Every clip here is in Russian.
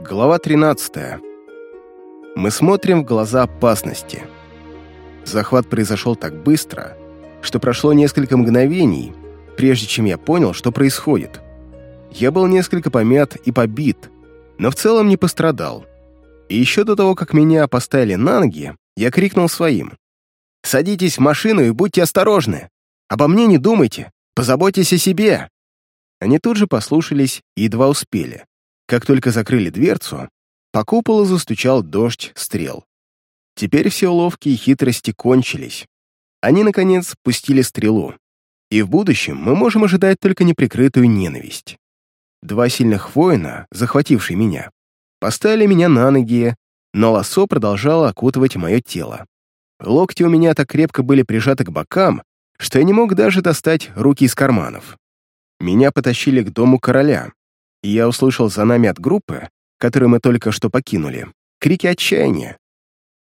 Глава 13. Мы смотрим в глаза опасности. Захват произошел так быстро, что прошло несколько мгновений, прежде чем я понял, что происходит. Я был несколько помят и побит, но в целом не пострадал. И еще до того, как меня поставили на ноги, я крикнул своим. «Садитесь в машину и будьте осторожны! Обо мне не думайте! Позаботьтесь о себе!» Они тут же послушались и едва успели. Как только закрыли дверцу, по куполу застучал дождь стрел. Теперь все уловки и хитрости кончились. Они, наконец, пустили стрелу. И в будущем мы можем ожидать только неприкрытую ненависть. Два сильных воина, захватившие меня, поставили меня на ноги, но лосо продолжало окутывать мое тело. Локти у меня так крепко были прижаты к бокам, что я не мог даже достать руки из карманов. Меня потащили к дому короля, и я услышал за нами от группы, которую мы только что покинули, крики отчаяния.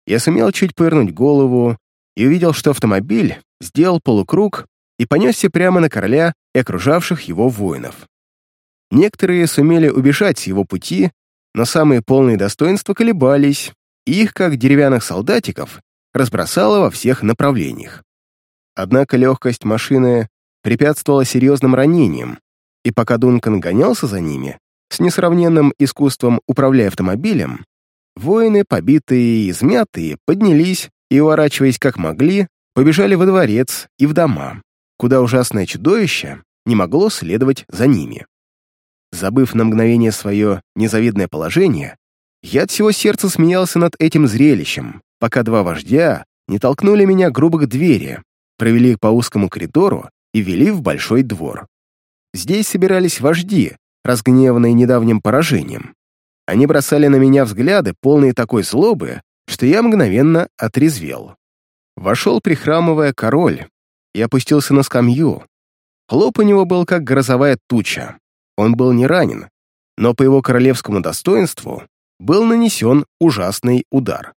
Я сумел чуть повернуть голову и увидел, что автомобиль сделал полукруг и понесся прямо на короля и окружавших его воинов. Некоторые сумели убежать с его пути, но самые полные достоинства колебались, и их, как деревянных солдатиков, разбросало во всех направлениях. Однако легкость машины препятствовала серьезным ранениям, и пока Дункан гонялся за ними, с несравненным искусством управляя автомобилем, воины, побитые и измятые, поднялись и, уворачиваясь как могли, побежали во дворец и в дома, куда ужасное чудовище не могло следовать за ними. Забыв на мгновение свое незавидное положение, я от всего сердца смеялся над этим зрелищем, пока два вождя не толкнули меня грубо к двери, провели по узкому коридору и вели в большой двор. Здесь собирались вожди, разгневанные недавним поражением. Они бросали на меня взгляды, полные такой злобы, что я мгновенно отрезвел. Вошел, прихрамывая, король и опустился на скамью. Лоб у него был как грозовая туча. Он был не ранен, но по его королевскому достоинству был нанесен ужасный удар.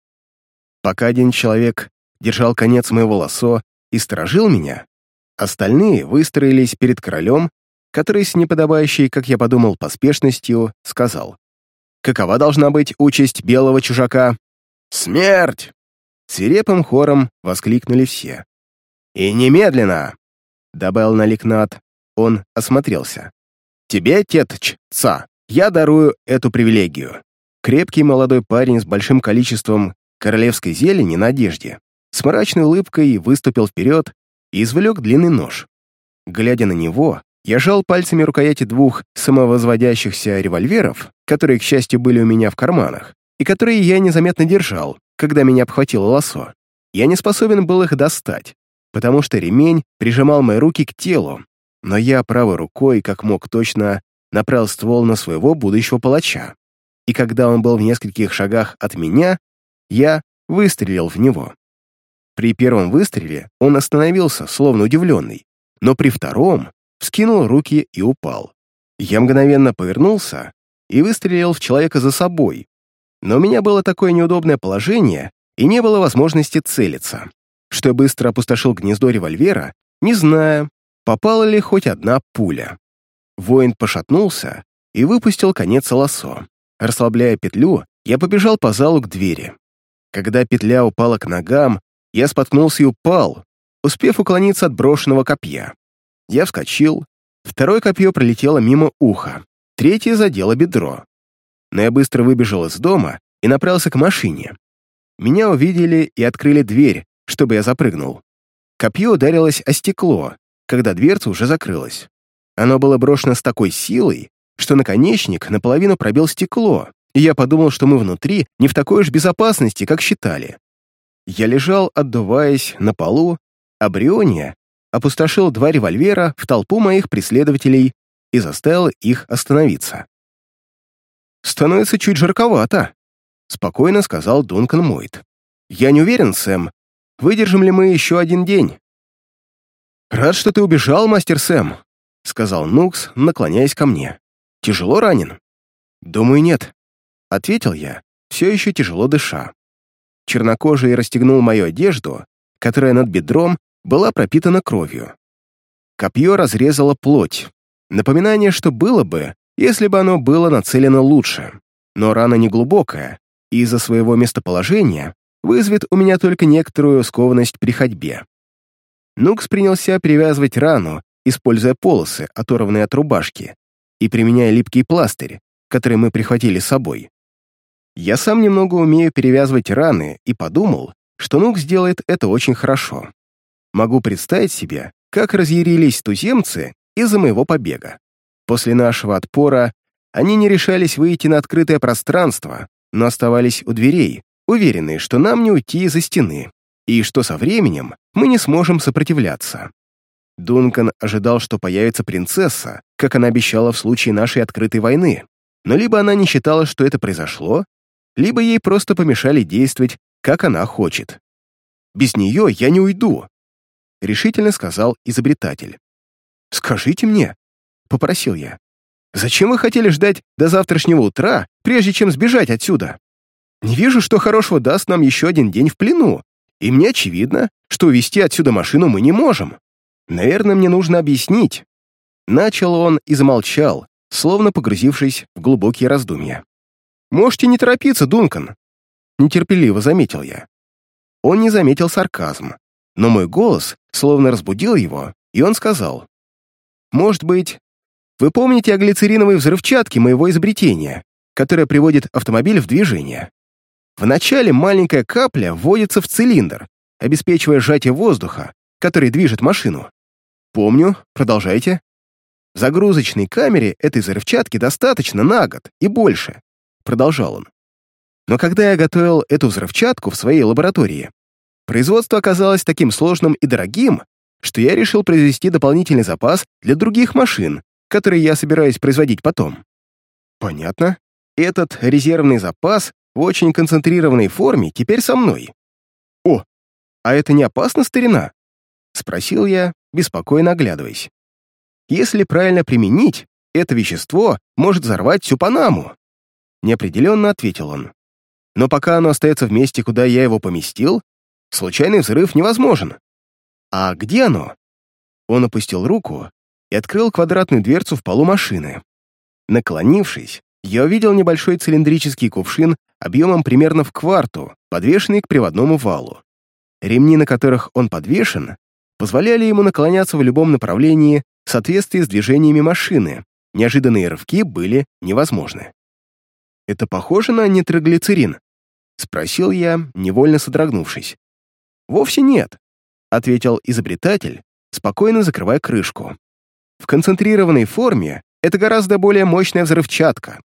Пока один человек держал конец моего лосо и сторожил меня, остальные выстроились перед королем который с неподобающей, как я подумал, поспешностью сказал. «Какова должна быть участь белого чужака?» «Смерть!» Свирепым хором воскликнули все. «И немедленно!» — добавил Наликнат. Он осмотрелся. «Тебе, тетч, ца, я дарую эту привилегию». Крепкий молодой парень с большим количеством королевской зелени на одежде, с мрачной улыбкой выступил вперед и извлек длинный нож. Глядя на него, я жал пальцами рукояти двух самовозводящихся револьверов, которые, к счастью, были у меня в карманах, и которые я незаметно держал, когда меня обхватило лосо. Я не способен был их достать, потому что ремень прижимал мои руки к телу, но я правой рукой, как мог точно, направил ствол на своего будущего палача. И когда он был в нескольких шагах от меня, я выстрелил в него. При первом выстреле он остановился, словно удивленный, но при втором вскинул руки и упал. Я мгновенно повернулся и выстрелил в человека за собой, но у меня было такое неудобное положение и не было возможности целиться, что я быстро опустошил гнездо револьвера, не зная, попала ли хоть одна пуля. Воин пошатнулся и выпустил конец лосо. Расслабляя петлю, я побежал по залу к двери. Когда петля упала к ногам, я споткнулся и упал, успев уклониться от брошенного копья. Я вскочил, второе копье пролетело мимо уха, третье задело бедро. Но я быстро выбежал из дома и направился к машине. Меня увидели и открыли дверь, чтобы я запрыгнул. Копье ударилось о стекло, когда дверца уже закрылась. Оно было брошено с такой силой, что наконечник наполовину пробил стекло, и я подумал, что мы внутри не в такой уж безопасности, как считали. Я лежал, отдуваясь, на полу, а Бриония опустошил два револьвера в толпу моих преследователей и заставил их остановиться. «Становится чуть жарковато», — спокойно сказал Дункан Мойт. «Я не уверен, Сэм, выдержим ли мы еще один день». «Рад, что ты убежал, мастер Сэм», — сказал Нукс, наклоняясь ко мне. «Тяжело ранен?» «Думаю, нет», — ответил я, все еще тяжело дыша. Чернокожий расстегнул мою одежду, которая над бедром была пропитана кровью. Копье разрезало плоть. Напоминание, что было бы, если бы оно было нацелено лучше. но рана неглубокая, и из-за своего местоположения вызовет у меня только некоторую скованность при ходьбе. Нукс принялся перевязывать рану, используя полосы, оторванные от рубашки, и применяя липкий пластырь, который мы прихватили с собой. Я сам немного умею перевязывать раны и подумал, что Нукс делает это очень хорошо. Могу представить себе, как разъярились туземцы из-за моего побега. После нашего отпора они не решались выйти на открытое пространство, но оставались у дверей, уверенные, что нам не уйти из-за стены, и что со временем мы не сможем сопротивляться. Дункан ожидал, что появится принцесса, как она обещала в случае нашей открытой войны, но либо она не считала, что это произошло, либо ей просто помешали действовать, как она хочет. «Без нее я не уйду», — решительно сказал изобретатель. «Скажите мне», — попросил я, «зачем вы хотели ждать до завтрашнего утра, прежде чем сбежать отсюда? Не вижу, что хорошего даст нам еще один день в плену, и мне очевидно, что увезти отсюда машину мы не можем. Наверное, мне нужно объяснить». Начал он и замолчал, словно погрузившись в глубокие раздумья. «Можете не торопиться, Дункан», — нетерпеливо заметил я. Он не заметил сарказм, но мой голос словно разбудил его, и он сказал, «Может быть, вы помните о глицериновой взрывчатке моего изобретения, которая приводит автомобиль в движение? Вначале маленькая капля вводится в цилиндр, обеспечивая сжатие воздуха, который движет машину. Помню, продолжайте. В загрузочной камере этой взрывчатки достаточно на год и больше, продолжал он. Но когда я готовил эту взрывчатку в своей лаборатории, производство оказалось таким сложным и дорогим, что я решил произвести дополнительный запас для других машин, которые я собираюсь производить потом. Понятно. Этот резервный запас в очень концентрированной форме теперь со мной. О, а это не опасно, старина? Спросил я, беспокойно оглядываясь. Если правильно применить, это вещество может взорвать всю Панаму. Неопределенно ответил он. Но пока оно остается в месте, куда я его поместил, случайный взрыв невозможен. А где оно? Он опустил руку и открыл квадратную дверцу в полу машины. Наклонившись, я увидел небольшой цилиндрический кувшин объемом примерно в кварту, подвешенный к приводному валу. Ремни, на которых он подвешен, позволяли ему наклоняться в любом направлении в соответствии с движениями машины. Неожиданные рывки были невозможны. «Это похоже на нитроглицерин?» — спросил я, невольно содрогнувшись. «Вовсе нет», — ответил изобретатель, спокойно закрывая крышку. «В концентрированной форме это гораздо более мощная взрывчатка,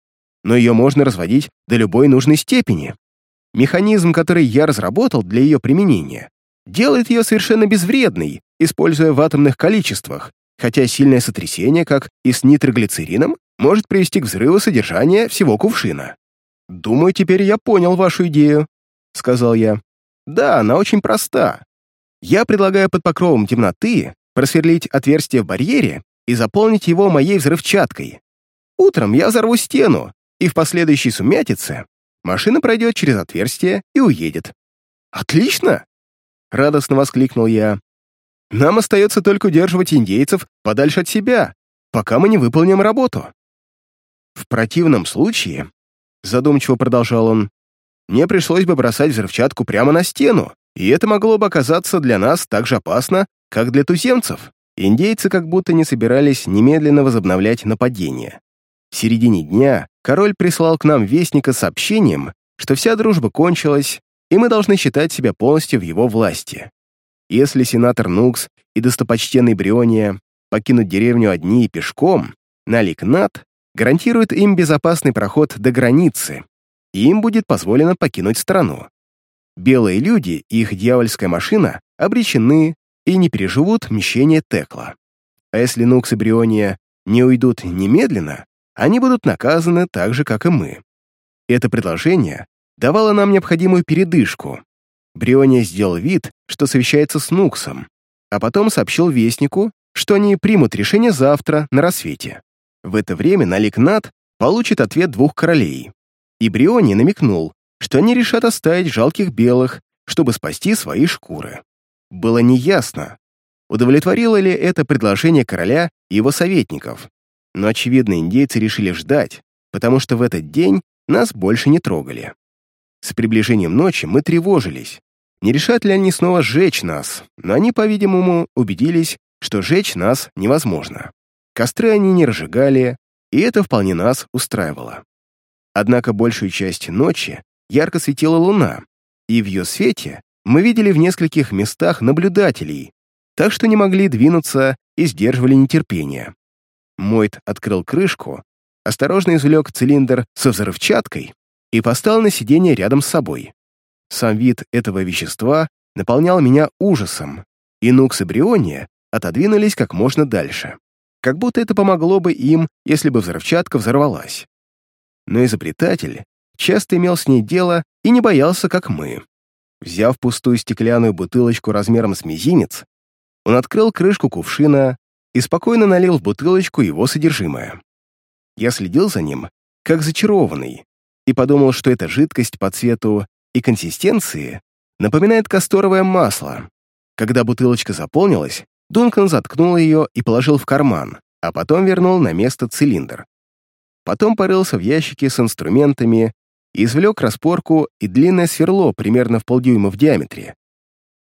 но ее можно разводить до любой нужной степени. Механизм, который я разработал для ее применения, делает ее совершенно безвредной, используя в атомных количествах, хотя сильное сотрясение, как и с нитроглицерином, может привести к взрыву содержания всего кувшина. «Думаю, теперь я понял вашу идею», — сказал я. «Да, она очень проста. Я предлагаю под покровом темноты просверлить отверстие в барьере и заполнить его моей взрывчаткой. Утром я взорву стену, и в последующей сумятице машина пройдет через отверстие и уедет. «Отлично!» — радостно воскликнул я. «Нам остается только удерживать индейцев подальше от себя, пока мы не выполним работу». «В противном случае», — задумчиво продолжал он, «мне пришлось бы бросать взрывчатку прямо на стену, и это могло бы оказаться для нас так же опасно, как для туземцев». Индейцы как будто не собирались немедленно возобновлять нападение. В середине дня король прислал к нам вестника с сообщением, что вся дружба кончилась, и мы должны считать себя полностью в его власти. Если сенатор Нукс и достопочтенный Бриония покинут деревню одни и пешком, Налик Нат гарантирует им безопасный проход до границы, и им будет позволено покинуть страну. Белые люди и их дьявольская машина обречены и не переживут мщение Текла. А если Нукс и Бриония не уйдут немедленно, они будут наказаны так же, как и мы. Это предложение давало нам необходимую передышку. Бриония сделал вид, что совещается с Нуксом, а потом сообщил Вестнику, что они примут решение завтра на рассвете. В это время Наликнат получит ответ двух королей. И Бриони намекнул, что они решат оставить жалких белых, чтобы спасти свои шкуры. Было неясно, удовлетворило ли это предложение короля и его советников, но, очевидно, индейцы решили ждать, потому что в этот день нас больше не трогали. С приближением ночи мы тревожились. Не решат ли они снова сжечь нас, но они, по-видимому, убедились, что сжечь нас невозможно. Костры они не разжигали, и это вполне нас устраивало. Однако большую часть ночи ярко светила луна, и в ее свете мы видели в нескольких местах наблюдателей, так что не могли двинуться и сдерживали нетерпение. Мойт открыл крышку, осторожно извлек цилиндр со взрывчаткой и поставил на сиденье рядом с собой. Сам вид этого вещества наполнял меня ужасом, и Нукс и Бриония отодвинулись как можно дальше. Как будто это помогло бы им, если бы взрывчатка взорвалась. Но изобретатель часто имел с ней дело и не боялся, как мы. Взяв пустую стеклянную бутылочку размером с мизинец, он открыл крышку кувшина и спокойно налил в бутылочку его содержимое. Я следил за ним, как зачарованный, и подумал, что эта жидкость по цвету и консистенции напоминает касторовое масло. Когда бутылочка заполнилась, Дункан заткнул ее и положил в карман, а потом вернул на место цилиндр. Потом порылся в ящике с инструментами и извлек распорку и длинное сверло примерно в полдюйма в диаметре.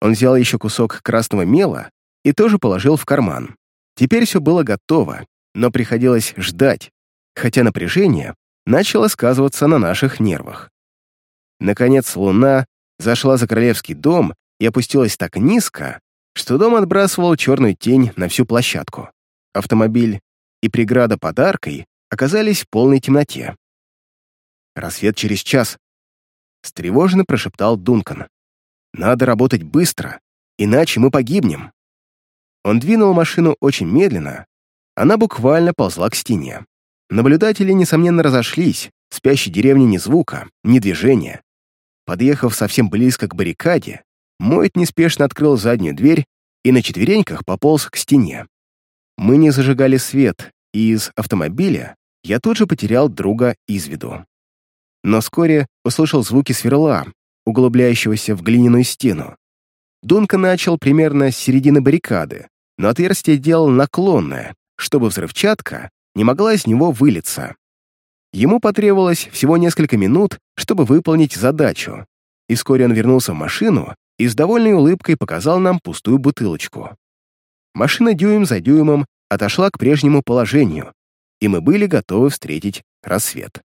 Он взял еще кусок красного мела и тоже положил в карман. Теперь все было готово, но приходилось ждать, хотя напряжение начало сказываться на наших нервах. Наконец луна зашла за королевский дом и опустилась так низко, что дом отбрасывал черную тень на всю площадку. Автомобиль и преграда подаркой оказались в полной темноте. «Рассвет через час», — встревоженно прошептал Дункан. «Надо работать быстро, иначе мы погибнем». Он двинул машину очень медленно, она буквально ползла к стене. Наблюдатели, несомненно, разошлись, в спящей деревне ни звука, ни движения. Подъехав совсем близко к баррикаде, Мойт неспешно открыл заднюю дверь и на четвереньках пополз к стене. Мы не зажигали свет, и из автомобиля я тут же потерял друга из виду. Но вскоре услышал звуки сверла, углубляющегося в глиняную стену. Дунка начал примерно с середины баррикады, но отверстие делал наклонное, чтобы взрывчатка не могла из него вылиться. Ему потребовалось всего несколько минут, чтобы выполнить задачу, и вскоре он вернулся в машину и с довольной улыбкой показал нам пустую бутылочку. Машина дюйм за дюймом отошла к прежнему положению, и мы были готовы встретить рассвет.